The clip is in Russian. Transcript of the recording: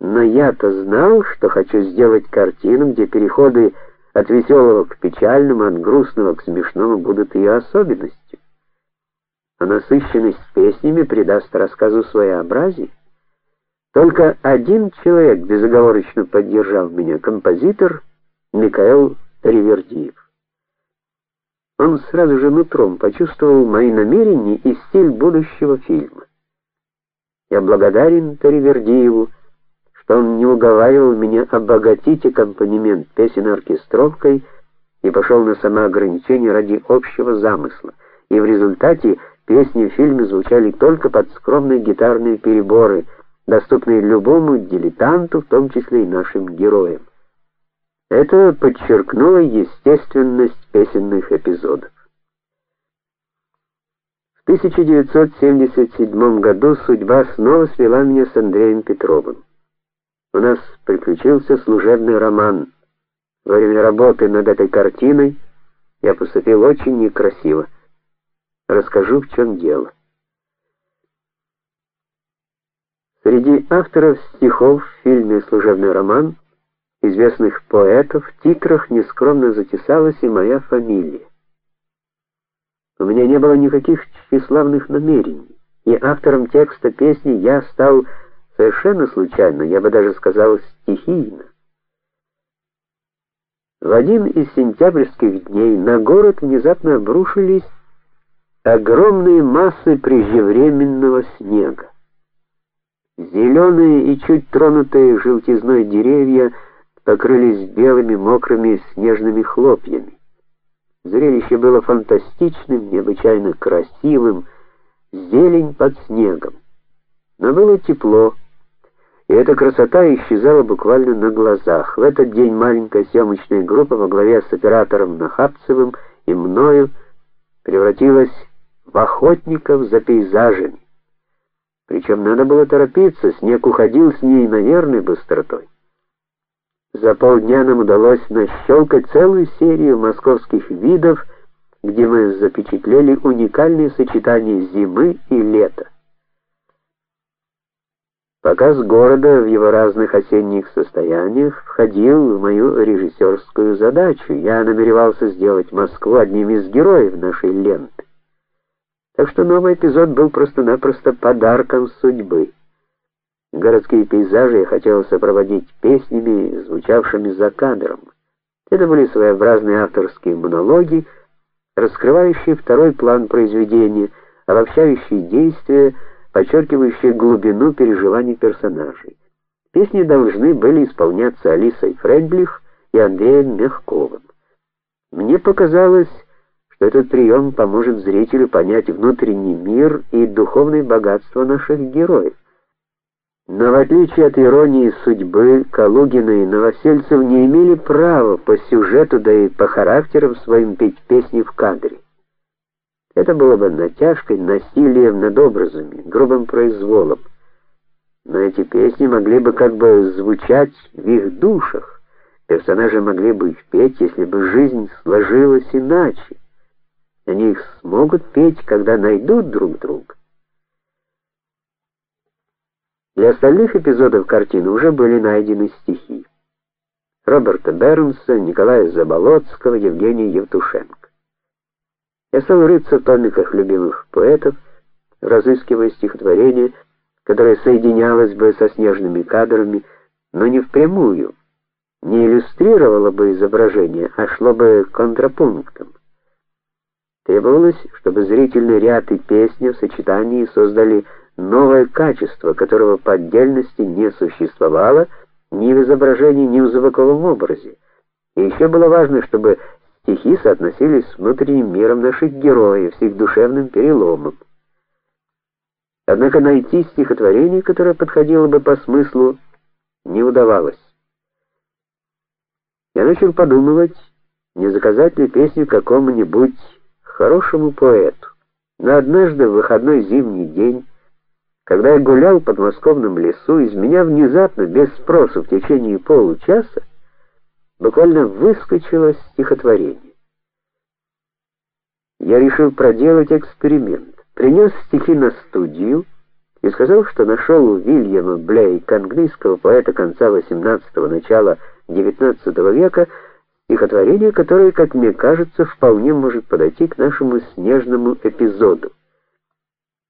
Но я-то знал, что хочу сделать картину, где переходы от веселого к печальному, от грустного к смешному будут ее особенностью. А насыщенность песнями придаст рассказу своеобразие. Только один человек безоговорочно поддержал меня композитор Михаил Ривердиев. Он сразу же нутром почувствовал мои намерения и стиль будущего фильма. Я благодарен Ривердиеву, что он не уговаривал меня обогатить аккомпанемент песен оркестровкой и пошел на самоограничение ради общего замысла. И в результате песни в фильме звучали только под скромные гитарные переборы доступные любому дилетанту, в том числе и нашим героям. Это подчеркнуло естественность песенных эпизодов. В 1977 году судьба снова свела меня с Андреем Петровым. У нас приключился служебный роман. Во время работы над этой картиной я поступил очень некрасиво. Расскажу, в чем дело. Среди авторов стихов в фильме Служебный роман известных поэтов в титрах нескромно затесалась и моя фамилия. У меня не было никаких тщеславных намерений, и автором текста песни я стал совершенно случайно, я бы даже сказал, стихийно. В один из сентябрьских дней на город внезапно обрушились огромные массы преждевременного снега. Зеленые и чуть тронутые желтизной деревья покрылись белыми мокрыми снежными хлопьями. Зрелище было фантастичным, необычайно красивым, зелень под снегом. Но было тепло, и эта красота исчезала буквально на глазах. В этот день маленькая съемочная группа во главе с оператором Нахапцевым и мною превратилась в охотников за пейзажами. Причем надо было торопиться, снег уходил с неимоверной быстротой. За полдня нам удалось нащелкать целую серию московских видов, где мы запечатлели уникальные сочетания зимы и лета. Показ города в его разных осенних состояниях входил в мою режиссерскую задачу. Я намеревался сделать Москву одним из героев нашей ленты. Так что новый эпизод был просто-напросто подарком судьбы. Городские пейзажи я хотел сопроводить песнями, звучавшими за кадром. Это были своеобразные авторские монологи, раскрывающие второй план произведения, обобщающие действия, подчеркивающие глубину переживаний персонажей. Песни должны были исполняться Алисой Фрейдлих и Андреем Мягковым. Мне показалось, что этот прием поможет зрителю понять внутренний мир и духовное богатство наших героев. Но в отличие от иронии судьбы, Калугина и Новосельцев не имели права по сюжету да и по характерам своим петь песни в кадре. Это было бы натяжкой, насилием над образами, грубым произволом. Но эти песни могли бы как бы звучать в их душах. Персонажи могли бы их петь, если бы жизнь сложилась иначе. Они их смогут петь, когда найдут друг друга. Для остальных эпизодов картины уже были найдены стихи. Роберта Бернса, Николая Заболоцкого, Евгения Евтушенко. Я стал рыться в томиках любимых поэтов, разыскивая стихотворение, которое соединялось бы со снежными кадрами, но не впрямую, не иллюстрировало бы изображение, а шло бы контрапунктом. Требовалось, чтобы зрительный ряд и песня в сочетании создали новое качество, которого по отдельности не существовало ни в изображении, ни в звуковом образе. И еще было важно, чтобы стихи соотносились с внутренним миром наших героев, с их душевным переломом. Однако найти стихотворение, которое подходило бы по смыслу, не удавалось. Я начал подумывать, не заказать ли песню какому-нибудь хорошему поэту. Но однажды в выходной зимний день, когда я гулял по подмосковном лесу, из меня внезапно, без спросу, в течение получаса буквально выскочило стихотворение. Я решил проделать эксперимент. Принес стихи на студию и сказал, что нашел у Вильяма Блейка, английского поэта конца XVIII начала XIX века, стихотворение, которое, как мне кажется, вполне может подойти к нашему снежному эпизоду.